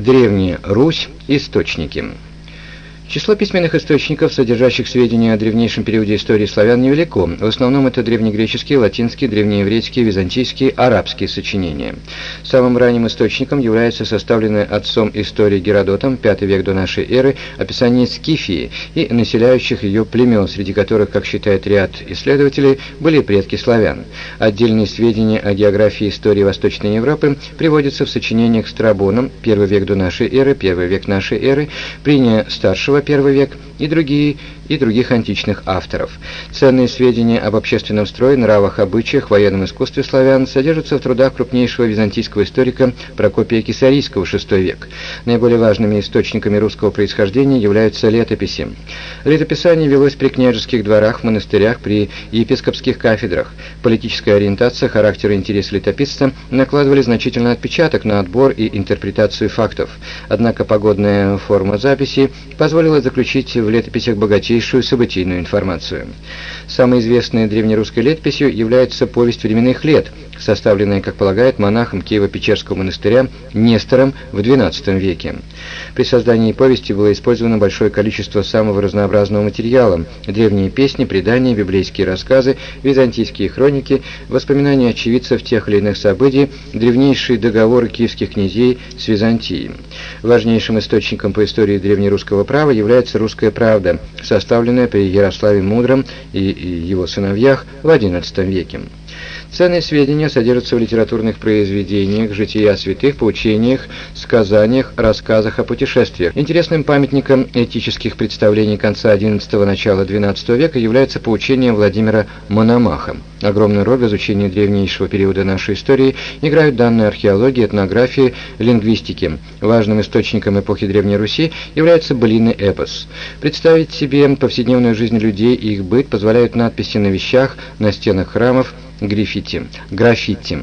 Древняя Русь. Источники. Число письменных источников, содержащих сведения о древнейшем периоде истории славян, невелико. В основном это древнегреческие, латинские, древнееврейские, византийские, арабские сочинения. Самым ранним источником является составленное отцом истории Геродотом, V век до нашей эры, описание Скифии и населяющих ее племен, среди которых, как считает ряд исследователей, были предки славян. Отдельные сведения о географии истории Восточной Европы приводятся в сочинениях Страбоном, I век до нашей эры, I век нашей эры, Приния Старшего, первый век и другие и других античных авторов. Ценные сведения об общественном строе, нравах, обычаях, военном искусстве славян содержатся в трудах крупнейшего византийского историка Прокопия Кисарийского, VI век. Наиболее важными источниками русского происхождения являются летописи. Летописание велось при княжеских дворах, монастырях, при епископских кафедрах. Политическая ориентация, характер и интерес летописца накладывали значительный отпечаток на отбор и интерпретацию фактов. Однако погодная форма записи позволила заключить в летописях богатейшие чистейшую событийную информацию. Самой известной древнерусской летописью является повесть временных лет, составленная, как полагает, монахом Киево-Печерского монастыря Нестором в XII веке. При создании повести было использовано большое количество самого разнообразного материала – древние песни, предания, библейские рассказы, византийские хроники, воспоминания очевидцев тех или иных событий, древнейшие договоры киевских князей с Византией. Важнейшим источником по истории древнерусского права является «Русская правда», составленная при Ярославе Мудром и его сыновьях в XI веке. Ценные сведения содержатся в литературных произведениях, жития святых, поучениях, сказаниях, рассказах о путешествиях. Интересным памятником этических представлений конца XI – начала XII века является поучение Владимира Мономаха. Огромную роль в изучении древнейшего периода нашей истории играют данные археологии, этнографии, лингвистики. Важным источником эпохи Древней Руси является былинный эпос. Представить себе повседневную жизнь людей и их быт позволяют надписи на вещах, на стенах храмов, граффити. граффити.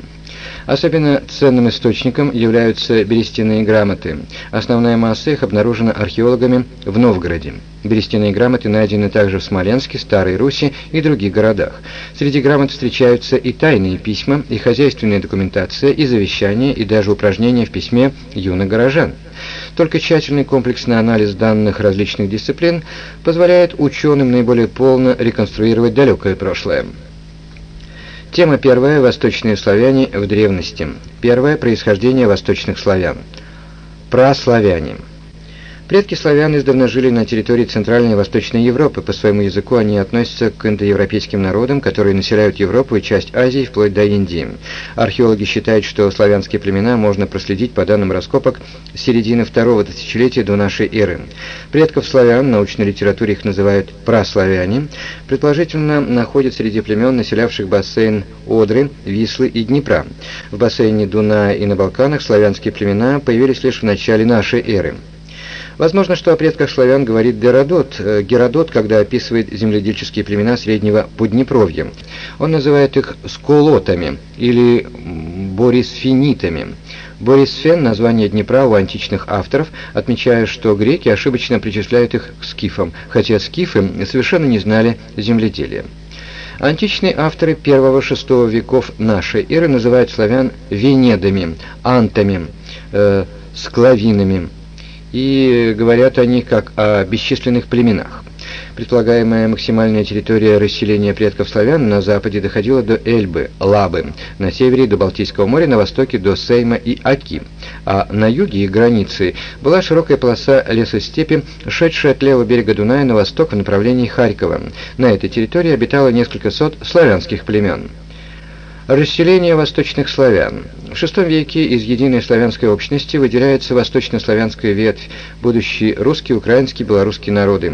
Особенно ценным источником являются берестяные грамоты. Основная масса их обнаружена археологами в Новгороде. Берестяные грамоты найдены также в Смоленске, Старой Руси и других городах. Среди грамот встречаются и тайные письма, и хозяйственная документация, и завещания, и даже упражнения в письме юных горожан. Только тщательный комплексный анализ данных различных дисциплин позволяет ученым наиболее полно реконструировать далекое прошлое. Тема первая. Восточные славяне в древности. Первое. Происхождение восточных славян. Праславяне. Предки славян издавна жили на территории Центральной и Восточной Европы. По своему языку они относятся к индоевропейским народам, которые населяют Европу и часть Азии вплоть до Индии. Археологи считают, что славянские племена можно проследить по данным раскопок с середины второго тысячелетия до нашей эры. Предков славян, в научной литературе их называют праславяне, предположительно находят среди племен, населявших бассейн Одры, Вислы и Днепра. В бассейне Дуная и на Балканах славянские племена появились лишь в начале нашей эры. Возможно, что о предках славян говорит Геродот, э, Геродот, когда описывает земледельческие племена Среднего Поднепровья. Он называет их сколотами или борисфенитами. Борисфен – название Днепра у античных авторов, отмечая, что греки ошибочно причисляют их к скифам, хотя скифы совершенно не знали земледелия. Античные авторы первого-шестого веков нашей эры называют славян венедами, антами, э, склавинами, и говорят они как о бесчисленных племенах. Предполагаемая максимальная территория расселения предков славян на западе доходила до Эльбы, Лабы, на севере до Балтийского моря, на востоке до Сейма и Аки, а на юге их границы была широкая полоса лесостепи, шедшая от левого берега Дуная на восток в направлении Харькова. На этой территории обитало несколько сот славянских племен. Расселение восточных славян. В VI веке из единой славянской общности выделяется восточнославянская ветвь, будущие русские, украинские, белорусские народы.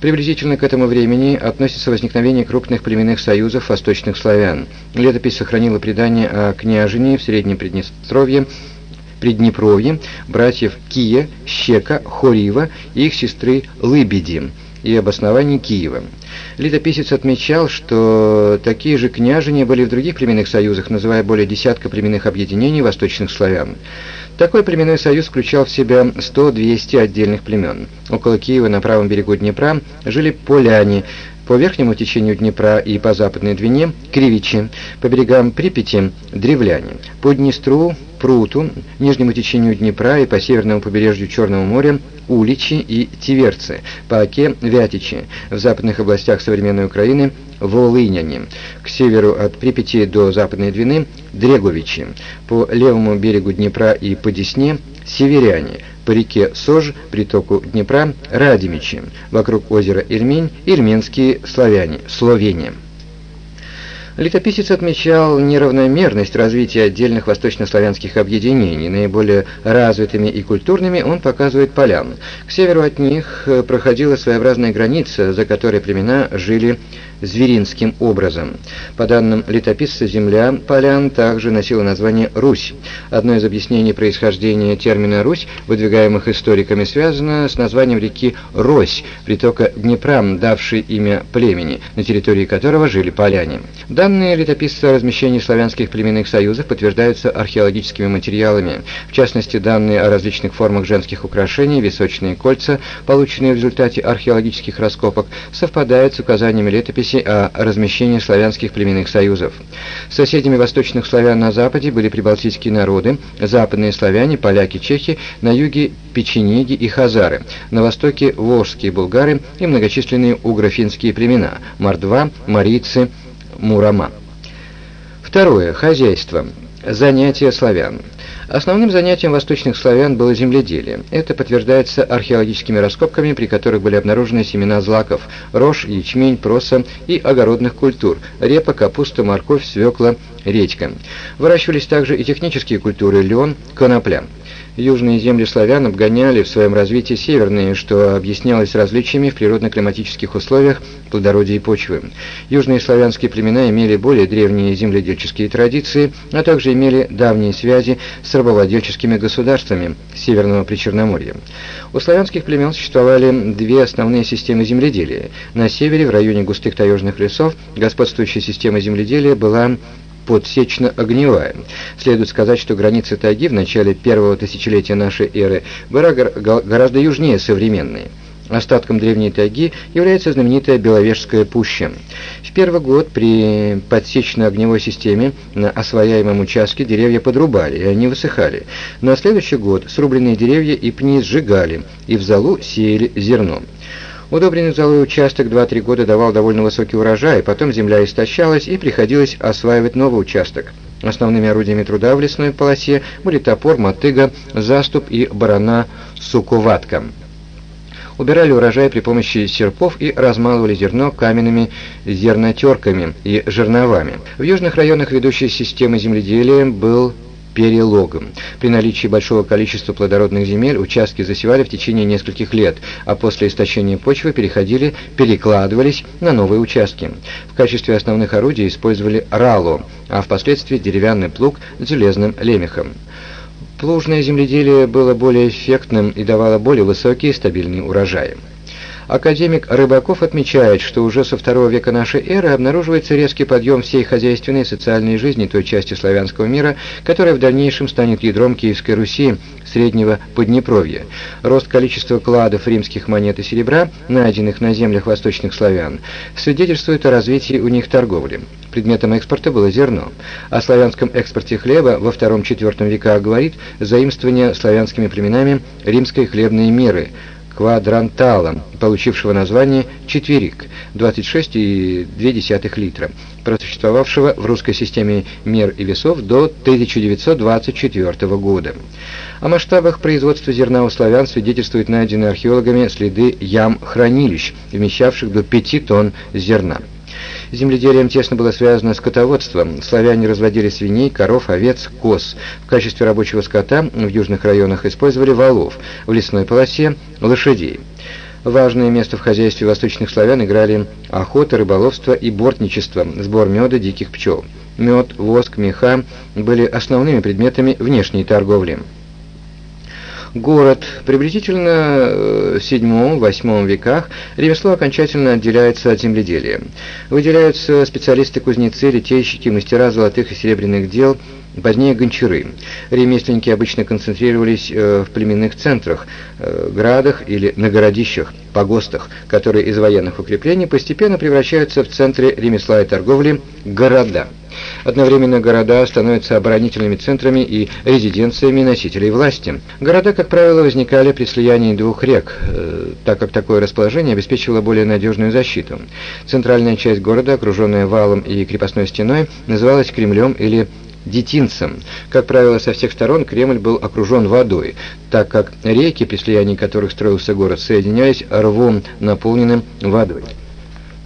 Приблизительно к этому времени относится возникновение крупных племенных союзов восточных славян. Летопись сохранила предание о княжении в Среднем Приднестровье, Приднепровье, братьев Кия, Щека, Хорива и их сестры Лыбеди и об основании Киева. Летописец отмечал, что такие же княжения были в других племенных союзах, называя более десятка племенных объединений восточных славян. Такой племенной союз включал в себя 100-200 отдельных племен. Около Киева на правом берегу Днепра жили поляне, По верхнему течению Днепра и по западной Двине – кривичи, по берегам Припяти – древляне, по Днестру – Пруту, нижнему течению Днепра и по северному побережью Черного моря – Уличи и Тиверцы, по Оке – Вятичи, в западных областях современной Украины – Волыняне, к северу от Припяти до Западной Двины – Дреговичи, по левому берегу Днепра и по Десне – Северяне, по реке Сож, притоку Днепра – Радимичи, вокруг озера Ирмень – ирменские славяне, словения. Летописец отмечал неравномерность развития отдельных восточнославянских объединений. Наиболее развитыми и культурными он показывает полян. К северу от них э, проходила своеобразная граница, за которой племена жили зверинским образом. По данным летописца, земля полян также носила название Русь. Одно из объяснений происхождения термина «Русь», выдвигаемых историками, связано с названием реки Рось, притока Днепра, давшей имя племени, на территории которого жили поляне. Данные летописца о размещении славянских племенных союзов подтверждаются археологическими материалами. В частности, данные о различных формах женских украшений, височные кольца, полученные в результате археологических раскопок, совпадают с указаниями летописи о размещении славянских племенных союзов. Соседями восточных славян на западе были прибалтийские народы, западные славяне, поляки, чехи, на юге печенеги и хазары, на востоке волжские булгары и многочисленные угрофинские племена – мордва, марийцы, мурама. Второе. Хозяйство. Занятия славян. Основным занятием восточных славян было земледелие. Это подтверждается археологическими раскопками, при которых были обнаружены семена злаков, рожь, ячмень, проса и огородных культур – репа, капуста, морковь, свекла, редька. Выращивались также и технические культуры – лен, конопля. Южные земли славян обгоняли в своем развитии северные, что объяснялось различиями в природно-климатических условиях плодородия почвы. Южные славянские племена имели более древние земледельческие традиции, а также имели давние связи с рабовладельческими государствами Северного Причерноморья. У славянских племен существовали две основные системы земледелия. На севере, в районе густых таежных лесов, господствующая система земледелия была подсечно-огневая. Следует сказать, что границы тайги в начале первого тысячелетия нашей эры была гораздо южнее современной. Остатком древней тайги является знаменитая Беловежская пуща. В первый год при подсечно-огневой системе на освояемом участке деревья подрубали, и они высыхали. На следующий год срубленные деревья и пни сжигали, и в залу сеяли зерно. Удобренный золой участок 2-3 года давал довольно высокий урожай, потом земля истощалась и приходилось осваивать новый участок. Основными орудиями труда в лесной полосе были топор, мотыга, заступ и барана суковатка. Убирали урожай при помощи серпов и размалывали зерно каменными зернотерками и жерновами. В южных районах ведущей системы земледелия был перелогом. При наличии большого количества плодородных земель участки засевали в течение нескольких лет, а после истощения почвы переходили, перекладывались на новые участки. В качестве основных орудий использовали рало, а впоследствии деревянный плуг с железным лемехом. Плужное земледелие было более эффектным и давало более высокие стабильные урожаи. Академик Рыбаков отмечает, что уже со второго века нашей эры обнаруживается резкий подъем всей хозяйственной и социальной жизни той части славянского мира, которая в дальнейшем станет ядром Киевской Руси, Среднего Поднепровья. Рост количества кладов римских монет и серебра, найденных на землях восточных славян, свидетельствует о развитии у них торговли. Предметом экспорта было зерно. О славянском экспорте хлеба во II-IV веках говорит заимствование славянскими племенами римской хлебной меры – квадрантала, получившего название «четверик» 26,2 литра, просуществовавшего в русской системе мер и весов до 1924 года. О масштабах производства зерна у славян свидетельствуют найденные археологами следы ям-хранилищ, вмещавших до 5 тонн зерна. Земледелием тесно было связано скотоводство. Славяне разводили свиней, коров, овец, коз. В качестве рабочего скота в южных районах использовали валов, в лесной полосе – лошадей. Важное место в хозяйстве восточных славян играли охота, рыболовство и бортничество, сбор меда диких пчел. Мед, воск, меха были основными предметами внешней торговли. Город. Приблизительно в VII-VIII веках ремесло окончательно отделяется от земледелия. Выделяются специалисты-кузнецы, литейщики, мастера золотых и серебряных дел, позднее гончары. Ремесленники обычно концентрировались э, в племенных центрах, э, градах или на городищах, погостах, которые из военных укреплений постепенно превращаются в центры ремесла и торговли города. Одновременно города становятся оборонительными центрами и резиденциями носителей власти. Города, как правило, возникали при слиянии двух рек, э, так как такое расположение обеспечивало более надежную защиту. Центральная часть города, окруженная валом и крепостной стеной, называлась Кремлем или детинцем. Как правило, со всех сторон Кремль был окружен водой, так как реки, при слиянии которых строился город, соединялись рвом, наполненным водой.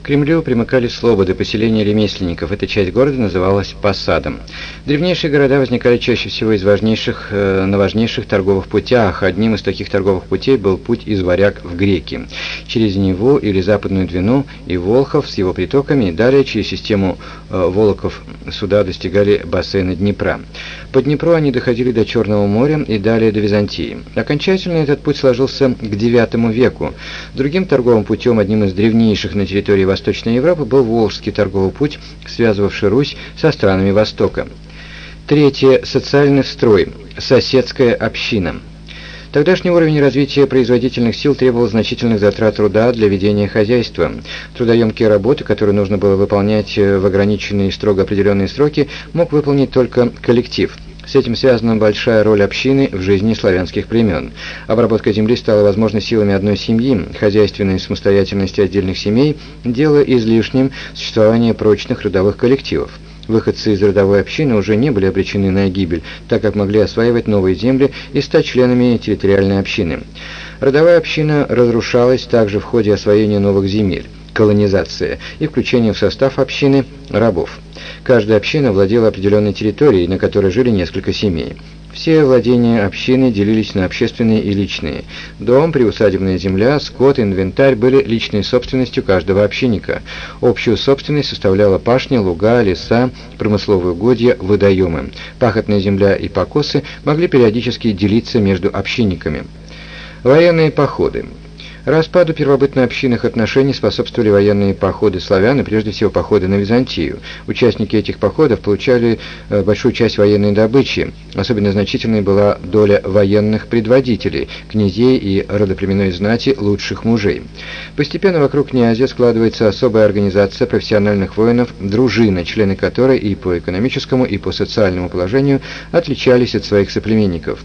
К Кремлю примыкали слободы, поселения ремесленников. Эта часть города называлась Посадом. Древнейшие города возникали чаще всего из важнейших, э, на важнейших торговых путях. Одним из таких торговых путей был путь из Варяг в Греки. Через Неву или Западную Двину и Волхов с его притоками, и далее через систему э, Волоков суда достигали бассейна Днепра. По Днепру они доходили до Черного моря и далее до Византии. Окончательно этот путь сложился к IX веку. Другим торговым путем, одним из древнейших на территории Восточной Европы был Волжский торговый путь, связывавший Русь со странами Востока. Третье. Социальный строй. Соседская община. Тогдашний уровень развития производительных сил требовал значительных затрат труда для ведения хозяйства. Трудоемкие работы, которые нужно было выполнять в ограниченные и строго определенные сроки, мог выполнить только коллектив – с этим связана большая роль общины в жизни славянских племен. Обработка земли стала возможной силами одной семьи, хозяйственной самостоятельности отдельных семей дело излишним существование прочных родовых коллективов. Выходцы из родовой общины уже не были обречены на гибель, так как могли осваивать новые земли и стать членами территориальной общины. Родовая община разрушалась также в ходе освоения новых земель, колонизация и включения в состав общины рабов. Каждая община владела определенной территорией, на которой жили несколько семей. Все владения общины делились на общественные и личные. Дом, приусадебная земля, скот, инвентарь были личной собственностью каждого общинника. Общую собственность составляла пашня, луга, леса, промысловые угодья, водоемы. Пахотная земля и покосы могли периодически делиться между общинниками. Военные походы. Распаду первобытно-общинных отношений способствовали военные походы славян и прежде всего походы на Византию. Участники этих походов получали э, большую часть военной добычи. Особенно значительной была доля военных предводителей, князей и родоплеменной знати лучших мужей. Постепенно вокруг князя складывается особая организация профессиональных воинов, дружина, члены которой и по экономическому, и по социальному положению отличались от своих соплеменников.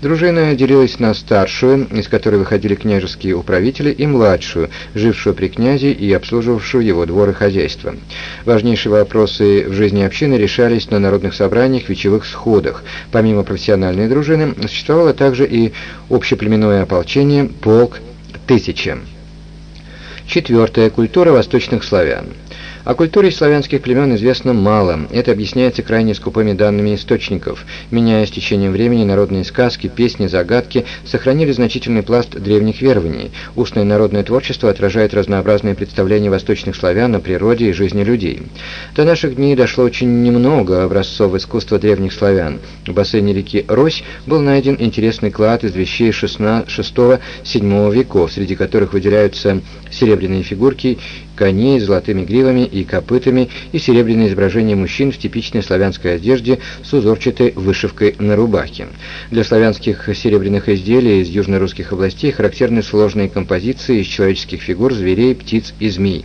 Дружина делилась на старшую, из которой выходили княжеские управители, правителя и младшую, жившую при князе и обслуживавшую его двор и хозяйство. Важнейшие вопросы в жизни общины решались на народных собраниях, вечевых сходах. Помимо профессиональной дружины, существовало также и общеплеменное ополчение, полк, тысяча. Четвертое. Культура восточных славян. О культуре славянских племен известно мало. Это объясняется крайне скупыми данными источников. Меняя с течением времени, народные сказки, песни, загадки сохранили значительный пласт древних верований. Устное народное творчество отражает разнообразные представления восточных славян о природе и жизни людей. До наших дней дошло очень немного образцов искусства древних славян. В бассейне реки Рось был найден интересный клад из вещей 6-7 веков, среди которых выделяются серебряные фигурки коней с золотыми гривами и копытами и серебряное изображение мужчин в типичной славянской одежде с узорчатой вышивкой на рубахе. Для славянских серебряных изделий из южно-русских областей характерны сложные композиции из человеческих фигур, зверей, птиц и змей.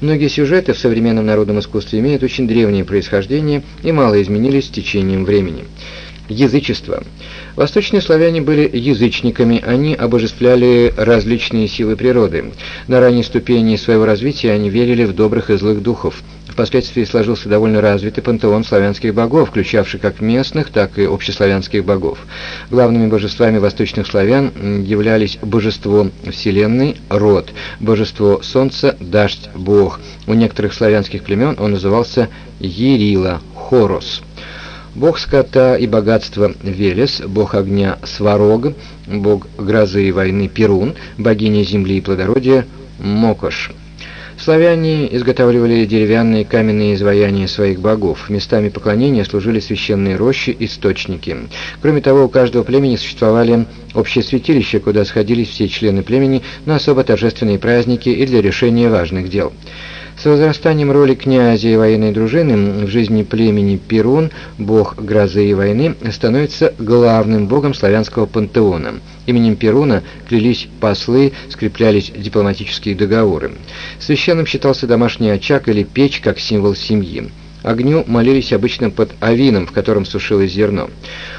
Многие сюжеты в современном народном искусстве имеют очень древнее происхождение и мало изменились с течением времени. Язычество. Восточные славяне были язычниками, они обожествляли различные силы природы. На ранней ступени своего развития они верили в добрых и злых духов. Впоследствии сложился довольно развитый пантеон славянских богов, включавший как местных, так и общеславянских богов. Главными божествами восточных славян являлись божество Вселенной, род, божество Солнца, дождь, бог. У некоторых славянских племен он назывался Ерила, Хорос бог скота и богатства Велес, бог огня Сварог, бог грозы и войны Перун, богиня земли и плодородия Мокош. Славяне изготавливали деревянные каменные изваяния своих богов. Местами поклонения служили священные рощи, источники. Кроме того, у каждого племени существовали общие святилища, куда сходились все члены племени на особо торжественные праздники и для решения важных дел. С возрастанием роли князя и военной дружины в жизни племени Перун бог грозы и войны становится главным богом славянского пантеона. Именем Перуна клялись послы, скреплялись дипломатические договоры. Священным считался домашний очаг или печь как символ семьи. Огню молились обычно под авином, в котором сушилось зерно.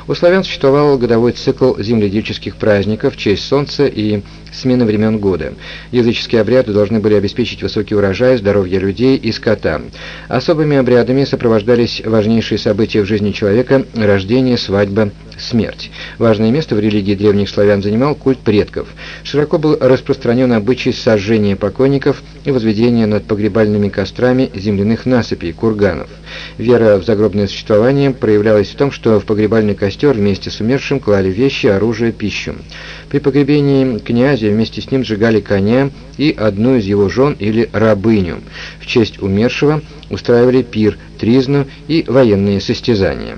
У славян существовал годовой цикл земледельческих праздников в честь солнца и смены времен года. Языческие обряды должны были обеспечить высокий урожай, здоровье людей и скота. Особыми обрядами сопровождались важнейшие события в жизни человека – рождение, свадьба, смерть. Важное место в религии древних славян занимал культ предков. Широко был распространен обычай сожжения покойников и возведения над погребальными кострами земляных насыпей, курганов. Вера в загробное существование проявлялась в том, что в погребальный костер вместе с умершим клали вещи, оружие, пищу. При погребении князя вместе с ним сжигали коня и одну из его жен или рабыню. В честь умершего устраивали пир, тризну и военные состязания.